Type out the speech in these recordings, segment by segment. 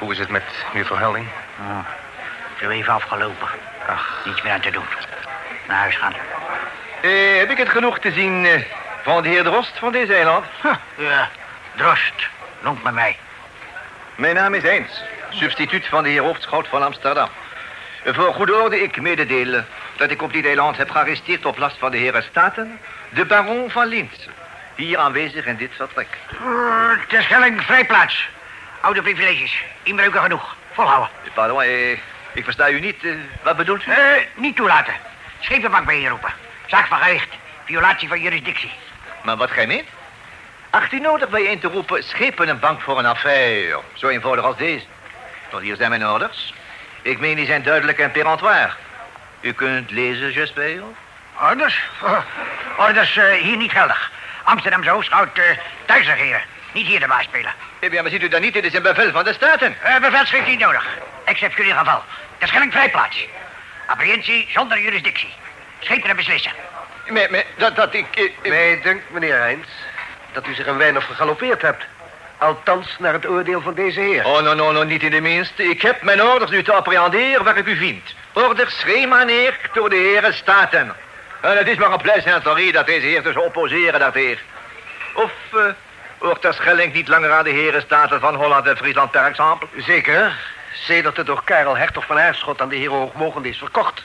Hoe is het met juffrouw Helding? Oh, zo even afgelopen. Ach. Niets meer aan te doen. Naar huis gaan. Eh, heb ik het genoeg te zien eh, van de heer Drost van deze eiland? Huh, ja, Drost. Noemt me mij. Mijn naam is Eens, substituut van de heer Hoofdschout van Amsterdam. Voor goede orde ik mededelen dat ik op dit eiland heb gearresteerd op last van de heren Staten, de baron van Lintz. Hier aanwezig in dit vertrek. Uh, Terschelling, vrijplaats. Oude privileges. Inbreuken genoeg. Volhouden. Eh, Pardon, eh, ik versta u niet. eh, wat bedoelt u? Eh, niet toelaten. Schepenbank bij je roepen. Zaak van gericht. Violatie van jurisdictie. Maar wat gij meent? Acht u nodig bijeen te roepen schepen een bank voor een affaire. Zo eenvoudig als deze. Want hier zijn mijn orders. Ik meen, die zijn duidelijk en peremptoir. U kunt lezen, j'espère? Orders? Orders hier niet geldig. Amsterdamse hoofdschout uh, thuis regeren. Niet hier de baas spelen. Eh, ja, maar ziet u dan niet, dit is een bevel van de Staten. Uh, bevelschrift niet nodig. Exceptioneel geval. Terschelling vrijplaats. Apprehensie zonder jurisdictie. Schepen beslissen. Maar, maar dat, dat ik... eh, eh, Mij dunkt, meneer Heins, dat u zich een weinig vergalopeerd hebt. Althans, naar het oordeel van deze heer. Oh, no, no, no, niet in de minste. Ik heb mijn orders u te apprehenderen waar ik u vind. Orders gemaneerd door de heren Staten. En het is maar een plaisanterie dat deze heer dus opposeren daartegen. Of uh, hoort ter Schelling niet langer aan de heren Staten van Holland en Friesland per exemple? Zeker, sedert het door Karel Hertog van Aarschot aan de heren Hoogmogende is verkocht.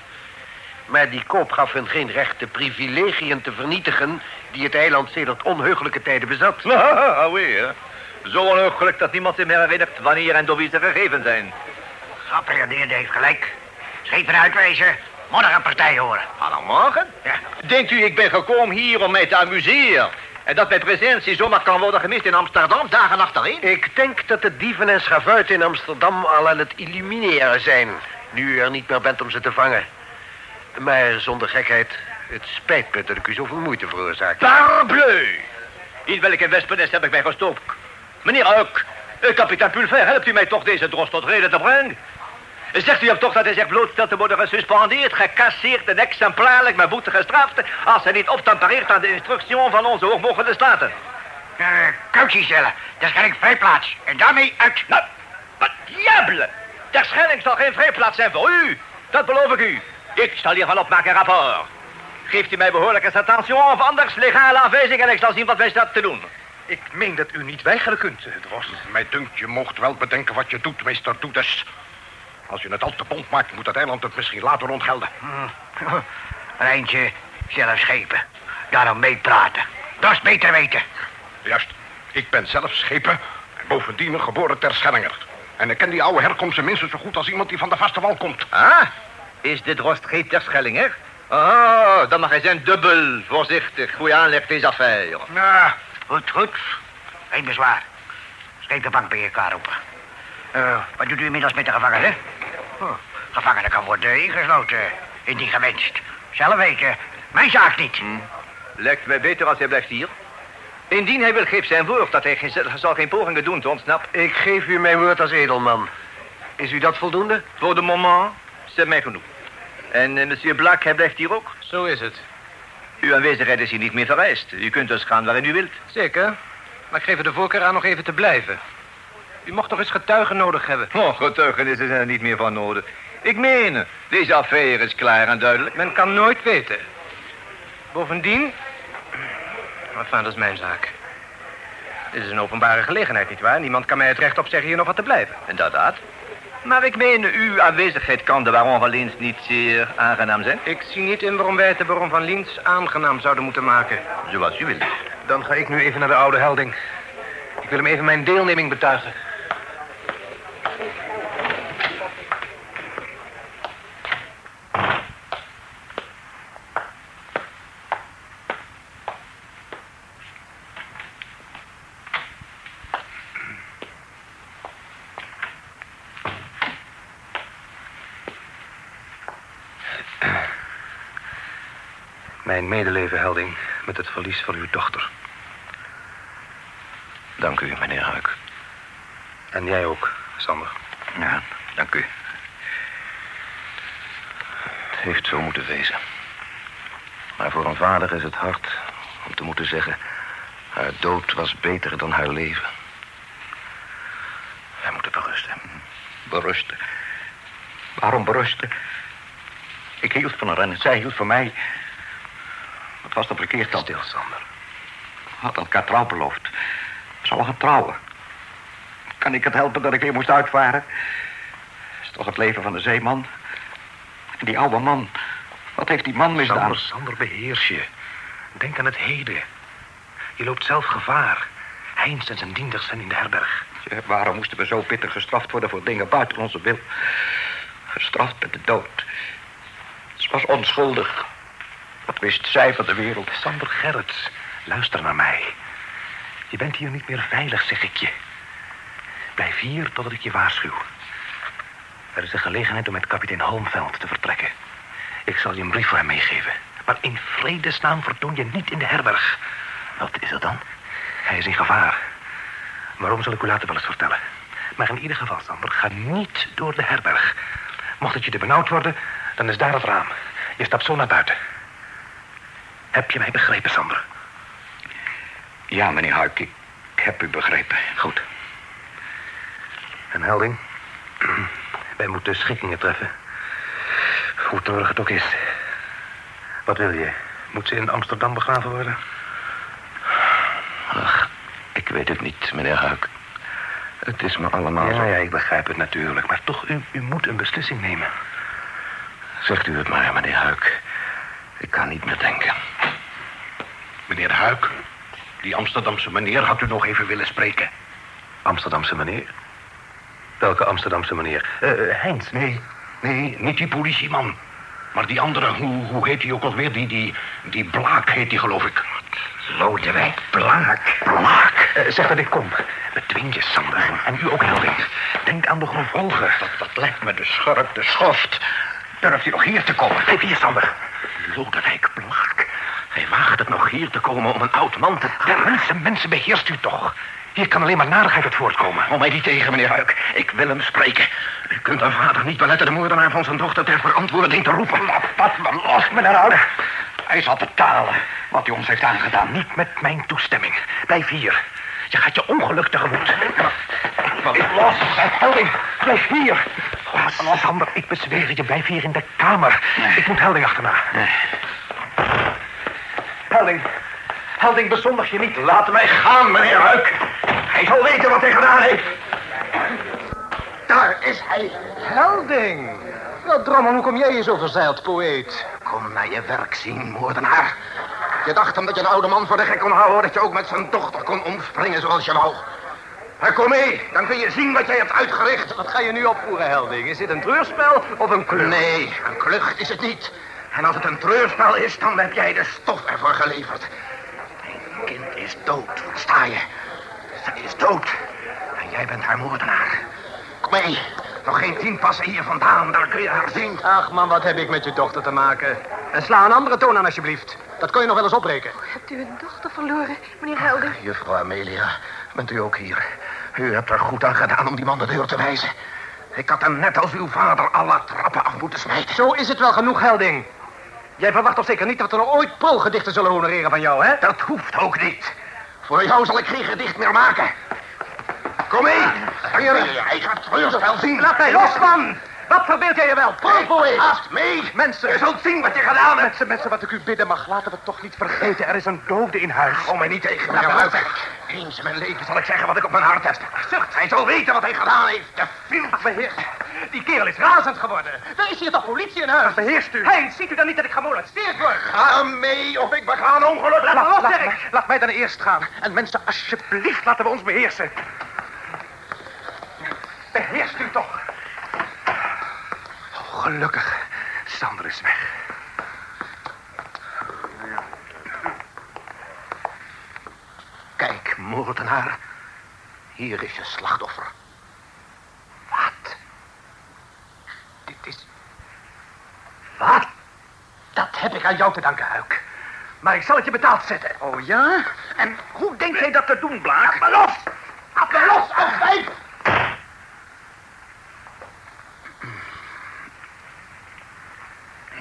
Maar die koop gaf hun geen recht de privilegiën te vernietigen... die het eiland sedert onheugelijke tijden bezat. Ah, oui, hè. Zo onheugelijk dat niemand zich meer herinnert wanneer en door wie ze gegeven zijn. Geappelleerde heeft gelijk. Schepen uitwijzen, morgen een partij horen. Morgen? Ja. Denkt u, ik ben gekomen hier om mij te amuseren? En dat mijn presentie zomaar kan worden gemist in Amsterdam, dagen achtereen? Ik denk dat de dieven en schavuiten in Amsterdam al aan het illumineren zijn... nu u er niet meer bent om ze te vangen. Maar zonder gekheid, het spijt me dat ik u zoveel moeite veroorzaak. Parbleu! In welke wespennest heb ik mij gestopt? Meneer Huik, eh, kapitein Pulver, helpt u mij toch deze drost tot reden te brengen? Zegt u hem toch dat hij zich blootstelt te worden gesuspendeerd, gecasseerd en exemplaarlijk met boete gestraft... als hij niet optempereert aan de instructie van onze hoogmogende staten? Uh, Koutje stellen. Terschelling vrijplaats. En daarmee uit. Nou, wat diable! Terschelling zal geen vrijplaats zijn voor u. Dat beloof ik u. Ik zal hiervan opmaken een rapport. Geeft u mij behoorlijke attention of anders legale aanwijzing en ik zal zien wat wij staat te doen. Ik meen dat u niet weigeren kunt, Drost. Mij dunkt, je moogt wel bedenken wat je doet, meester Toedes. Als je het al te bond maakt, moet het eiland het misschien later ontgelden. Hm. Een eindje zelf schepen. Daarom meepraten. Dat is beter weten. Juist. Ik ben zelf schepen en bovendien een geboren terschellinger. En ik ken die oude herkomst minstens zo goed als iemand die van de vaste wal komt. Ah, is dit Drost geen terschellinger? Ah, dan mag hij zijn dubbel voorzichtig. Goeie aanleg deze affaire. Nou, goed, goed. Geen bezwaar. Schepenbank bij elkaar roepen. Uh, wat doet u inmiddels met de gevangenen? Oh, gevangenen kan worden ingesloten, indien gewenst. Zelf weten, mijn zaak niet. Hm. Lijkt mij beter als hij blijft hier. Indien hij wil, geeft zijn woord dat hij geen, zal geen pogingen doen te ontsnappen. Ik geef u mijn woord als edelman. Is u dat voldoende? Voor de moment, c'est mij genoeg. En uh, monsieur Black, hij blijft hier ook? Zo is het. Uw aanwezigheid is hier niet meer vereist. U kunt dus gaan waarin u wilt. Zeker. Maar ik geef er de voorkeur aan nog even te blijven. U mocht nog eens getuigen nodig hebben. Oh, getuigenissen zijn er niet meer van nodig. Ik meen, deze affaire is klaar en duidelijk. Men kan nooit weten. Bovendien... Enfin, dat is mijn zaak. Dit is een openbare gelegenheid, nietwaar? Niemand kan mij het recht opzeggen hier nog wat te blijven. Inderdaad. Maar ik meen, uw aanwezigheid kan de baron van Lins niet zeer aangenaam zijn. Ik zie niet in waarom wij het de baron van Lins aangenaam zouden moeten maken. Zoals u wilt. Dan ga ik nu even naar de oude helding. Ik wil hem even mijn deelneming betuigen. Mijn medeleven, Helding, met het verlies van uw dochter. Dank u, meneer Huik. En jij ook, Sander. Ja, dank u. Het heeft zo moeten wezen. Maar voor een vader is het hard om te moeten zeggen... haar dood was beter dan haar leven. Wij moeten berusten. berusten. Waarom berusten? Ik hield van haar en zij hield van mij. Wat was verkeerd dan? Stil, Sander. We hadden elkaar trouw beloofd. We zouden gaan trouwen. Kan ik het helpen dat ik weer moest uitvaren? is toch het leven van de zeeman? En die oude man. Wat heeft die man misdaan? Sander, Sander, beheers je. Denk aan het heden. Je loopt zelf gevaar. Heinz en zijn dienders zijn in de herberg. Ja, waarom moesten we zo pittig gestraft worden voor dingen buiten onze wil? Gestraft met de dood. Ze was onschuldig. Wat wist zij van de wereld? Sander Gerrits, luister naar mij. Je bent hier niet meer veilig, zeg ik je. Blijf hier totdat ik je waarschuw. Er is een gelegenheid om met kapitein Holmveld te vertrekken. Ik zal je een brief voor hem meegeven. Maar in vredesnaam vertoon je niet in de herberg. Wat is er dan? Hij is in gevaar. Waarom zal ik u later wel eens vertellen. Maar in ieder geval, Sander, ga niet door de herberg. Mocht het je te benauwd worden, dan is daar het raam. Je stapt zo naar buiten. Heb je mij begrepen, Sander? Ja, meneer Huik, ik heb u begrepen. Goed. En Helding, wij moeten schikkingen treffen. Hoe treurig het ook is. Wat wil je? Moet ze in Amsterdam begraven worden? Ach, ik weet het niet, meneer Huik. Het is me allemaal Ja, ja, ik begrijp het natuurlijk. Maar toch, u, u moet een beslissing nemen. Zegt u het maar, meneer Huik. Ik kan niet meer denken. Meneer Huik, die Amsterdamse meneer had u nog even willen spreken. Amsterdamse meneer? Welke Amsterdamse meneer? Eh, Heinz? Nee, nee, niet die politieman. Maar die andere, hoe, hoe heet die ook alweer? Die, die, die Blaak heet die, geloof ik. Lodewijk Blaak. Blaak. Eh, zeg dat ik kom. Bedwing je, Sander. En u ook, Helding. Denk aan de gevolgen. Dat, dat lijkt me de schurk, de schoft. Durft hij nog hier te komen? Blijf hier, Sander. Lodewijk Blaak. Hij waagt het nog hier te komen om een oud man te Ja, mensen, mensen, beheerst u toch. Hier kan alleen maar narigheid uit voortkomen. Hou mij niet tegen, meneer Huik. Ik wil hem spreken. U kunt een vader niet beletten de moordenaar van zijn dochter ter verantwoording te roepen. Laat me los, meneer Huik. Hij zal betalen wat hij ons heeft aangedaan. Niet met mijn toestemming. Blijf hier. Je gaat je ongeluk tegemoet. Los, Helding, blijf hier. Oh, Sander, ik bezweer je, blijf hier in de kamer. Ik moet Helding achterna. Helding, Helding, bezondig je niet. Laat mij gaan, meneer Huik. Hij zal weten wat hij gedaan heeft. Daar is hij. Helding! Wat drommel, hoe kom jij hier zo verzeild, poëet? Kom naar je werk zien, moordenaar. Je dacht omdat je een oude man voor de gek kon houden... dat je ook met zijn dochter kon omspringen zoals je wou. Maar kom mee, dan kun je zien wat jij hebt uitgericht. Wat ga je nu opvoeren, Helding? Is dit een treurspel of een klucht? Nee, een klucht is het niet. En als het een treurspel is, dan heb jij de stof ervoor geleverd. Mijn kind is dood, versta je? Zij is dood. En jij bent haar moordenaar. Kom mee, nog geen tien passen hier vandaan, daar kun je haar zien. Ach man, wat heb ik met je dochter te maken? En sla een andere toon aan, alsjeblieft. Dat kun je nog wel eens opbreken. Hebt u een dochter verloren, meneer Helding? Juffrouw Amelia, bent u ook hier? U hebt er goed aan gedaan om die man de deur te wijzen. Ik had hem net als uw vader alle trappen af moeten smijten. Zo is het wel genoeg, Helding. Jij verwacht toch zeker niet dat we nog ooit prulgedichten zullen honoreren van jou, hè? Dat hoeft ook niet. Voor jou zal ik geen gedicht meer maken. Kom mee. Hier, hij gaat treurspel zien. Laat mij los, man! Wat verbeeld jij je wel? Prulpoëet! Haast mee. Mensen. Je zult zien wat je gedaan hebt. Mensen, mensen, wat ik u bidden mag, laten we toch niet vergeten. Er is een dode in huis. Kom mij niet tegen, Laat Huik. Eens in mijn leven zal ik zeggen wat ik op mijn hart heb. Zucht, hij zal weten wat hij gedaan heeft. De fielt. Beheer. Die kerel is razend geworden. Er is hier toch politie in huis? Beheerst u. Heinz, ziet u dan niet dat ik gemolesteerd word? Ga mee of ik bega een ongeluk. Laat mij- laat mij dan eerst gaan. En mensen, alsjeblieft, laten we ons beheersen. Beheerst u toch. Gelukkig. Sander is weg. Kijk, moordenaar. Hier is je slachtoffer. Wat? Dit is... Wat? Dat heb ik aan jou te danken, Huik. Maar ik zal het je betaald zetten. Oh ja? En hoe denkt hij dat te doen, Blaak? Laat me los! Laat me los, afwijf!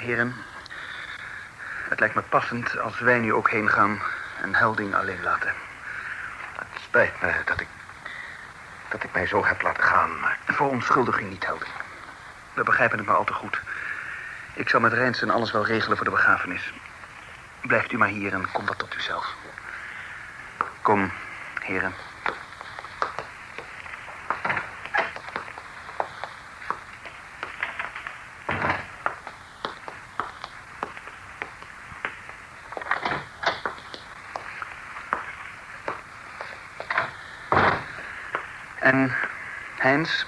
Heren, het lijkt me passend als wij nu ook heen gaan en Helding alleen laten. Het spijt me dat ik... dat ik mij zo heb laten gaan. Maar... Voor onschuldiging niet, Helding. We begrijpen het maar al te goed. Ik zal met Rijnsen alles wel regelen voor de begrafenis. Blijft u maar hier en kom wat tot uzelf. Kom, heren. En, Heinz,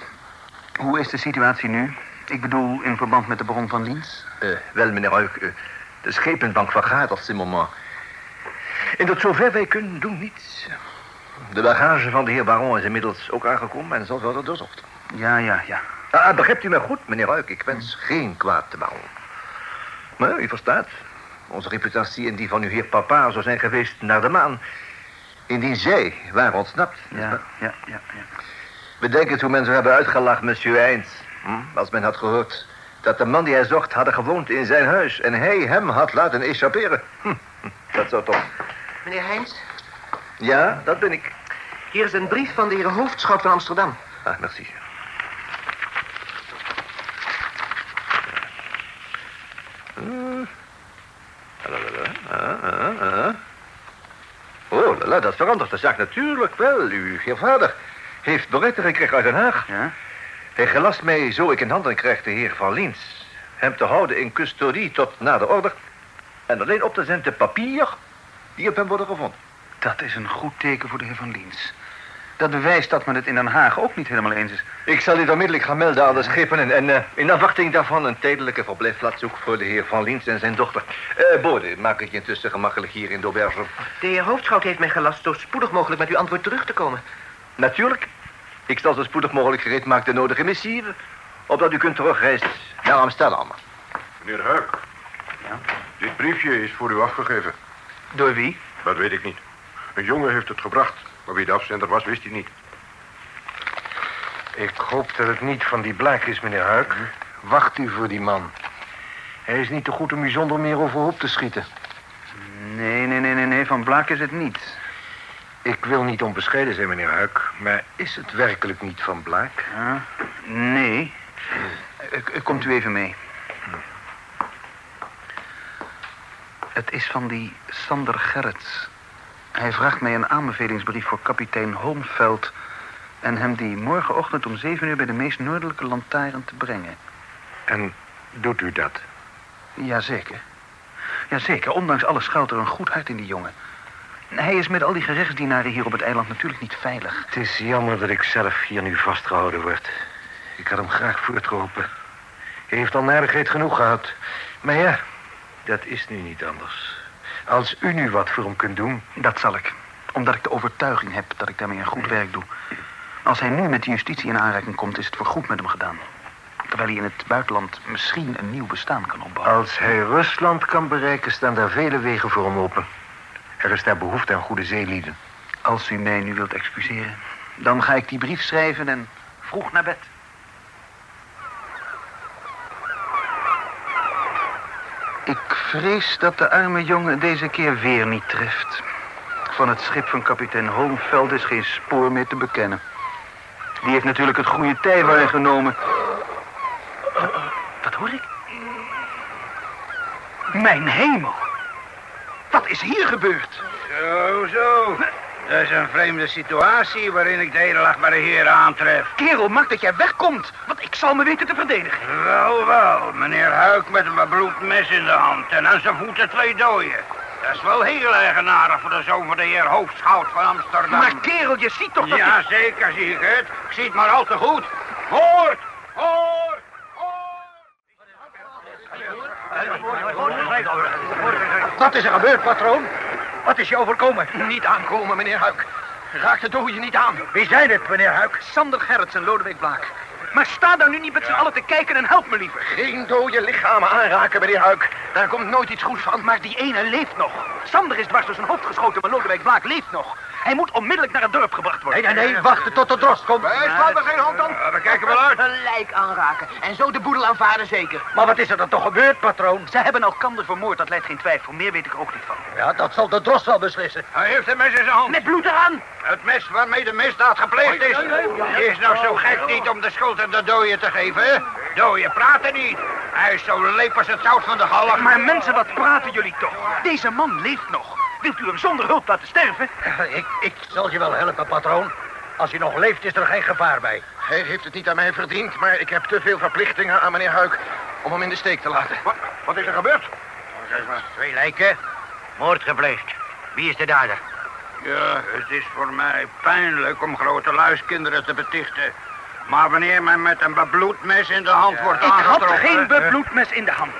hoe is de situatie nu? Ik bedoel, in verband met de bron van Liens? Uh, wel, meneer Ruik, uh, de schepenbank vergaat op dit moment. En tot zover wij kunnen doen niets. De bagage van de heer Baron is inmiddels ook aangekomen en zal worden doorzocht. Ja, ja, ja. Ah, begrijpt u mij goed, meneer Ruik? Ik wens geen kwaad te bouwen. Maar u verstaat, onze reputatie en die van uw heer papa zou zijn geweest naar de maan. Indien zij waren ontsnapt. Ja, ja, ja, ja. Bedenk het hoe men zou hebben uitgelachen, monsieur Eins. Hm? Als men had gehoord dat de man die hij zocht hadden gewoond in zijn huis... en hij hem had laten echapperen. Hm, dat zou toch... Meneer Heijns? Ja, dat ben ik. Hier is een brief van de heer Hoofdschout van Amsterdam. Ah, merci. Uh. Lala, dat verandert de zaak natuurlijk wel. Uw heer vader heeft berichten gekregen uit Den Haag. Ja? Hij gelast mij, zo ik in handen krijg, de heer Van Liens... hem te houden in custodie tot na de order... en alleen op te zenden papier die op hem worden gevonden. Dat is een goed teken voor de heer Van Liens. Dat bewijst dat men het in Den Haag ook niet helemaal eens is. Ik zal dit onmiddellijk gaan melden aan de schepen... en, en uh, in afwachting daarvan een tijdelijke verblijfplaats zoeken... voor de heer Van Liens en zijn dochter. Uh, Bode, maak het je intussen gemakkelijk hier in Dauberge. De heer Hoofdschout heeft mij gelast zo spoedig mogelijk met uw antwoord terug te komen. Natuurlijk. Ik zal zo spoedig mogelijk gereed maken de nodige missieve... opdat u kunt terugreizen naar Amsterdam. Meneer Huik. Ja? Dit briefje is voor u afgegeven. Door wie? Dat weet ik niet. Een jongen heeft het gebracht. Maar wie de afzender was, wist hij niet. Ik hoop dat het niet van die blaak is, meneer Huik. Wacht u voor die man. Hij is niet te goed om u zonder meer overhoop te schieten. Nee, nee, nee, nee, nee. Van Blaak is het niet. Ik wil niet onbescheiden zijn, meneer Huik, maar is het werkelijk niet van Blaak? Ja, nee. Komt u even mee. Het is van die Sander Gerrits. Hij vraagt mij een aanbevelingsbrief voor kapitein Holmveld... en hem die morgenochtend om zeven uur bij de meest noordelijke lantaarn te brengen. En doet u dat? Jazeker. Jazeker, ondanks alles schuilt er een goed hart in die jongen. Hij is met al die gerechtsdienaren hier op het eiland natuurlijk niet veilig. Het is jammer dat ik zelf hier nu vastgehouden word. Ik had hem graag voortgeholpen. Hij heeft al narigheid genoeg gehad. Maar ja, dat is nu niet anders. Als u nu wat voor hem kunt doen... Dat zal ik. Omdat ik de overtuiging heb dat ik daarmee een goed werk doe. Als hij nu met de justitie in aanraking komt, is het voorgoed met hem gedaan. Terwijl hij in het buitenland misschien een nieuw bestaan kan opbouwen. Als hij Rusland kan bereiken, staan daar vele wegen voor hem open. Er is daar behoefte aan goede zeelieden. Als u mij nu wilt excuseren, dan ga ik die brief schrijven en vroeg naar bed. Ik vrees dat de arme jongen deze keer weer niet treft. Van het schip van kapitein Holmveld is geen spoor meer te bekennen. Die heeft natuurlijk het goede tij waargenomen. Wat hoor ik? Mijn hemel. Wat is hier gebeurd? Zo, zo. Dat is een vreemde situatie waarin ik de edelachtbare heer aantref. Kerel, maak dat jij wegkomt, want ik zal me weten te verdedigen. Wel, wel. Meneer Huik met een bebloed mes in de hand en aan zijn voeten twee dooien. Dat is wel heel eigenaardig voor de zoon van de heer Hoofdschout van Amsterdam. Maar kerel, je ziet toch dat... Ja, zeker zie ik het. Ik zie het maar al te goed. Hoort! Hoort! Wat is er gebeurd, patroon? Wat is je overkomen? Niet aankomen, meneer Huik. Raak de dode niet aan. Wie zijn het, meneer Huik? Sander Gerrits en Lodewijk Blaak. Maar sta daar nu niet met z'n allen te kijken en help me liever. Geen dode lichamen aanraken, meneer Huik. Daar komt nooit iets goeds van. Maar die ene leeft nog. Sander is dwars door zijn hoofd geschoten, maar Lodewijk Blaak leeft nog. Hij moet onmiddellijk naar het dorp gebracht worden. Nee, nee, nee, wachten tot de drost komt. Wij slaan er geen hand aan. we kijken wel uit. Een lijk aanraken. En zo de boedel aanvaarden zeker. Maar wat is er dan toch gebeurd, patroon? Ze hebben elkander vermoord, dat leidt geen twijfel. Meer weet ik er ook niet van. Ja, dat zal de drost wel beslissen. Hij heeft een mes in zijn hand. Met bloed eraan! Het mes waarmee de misdaad gepleegd is. Je is nou zo gek niet om de schuld aan de dooie te geven, hè? Dooie praten niet. Hij is zo leep als het zout van de galg. Maar mensen, wat praten jullie toch? Deze man leeft nog. Wilt u hem zonder hulp laten sterven? Ik, ik zal je wel helpen, patroon. Als hij nog leeft, is er geen gevaar bij. Hij heeft het niet aan mij verdiend, maar ik heb te veel verplichtingen aan meneer Huik om hem in de steek te laten. Wat, wat is er gebeurd? Twee lijken. Moord gepleegd. Wie is de dader? Ja, het is voor mij pijnlijk om grote luiskinderen te betichten. Maar wanneer men met een bebloed mes in de hand wordt Ik had geen bebloed mes in de hand.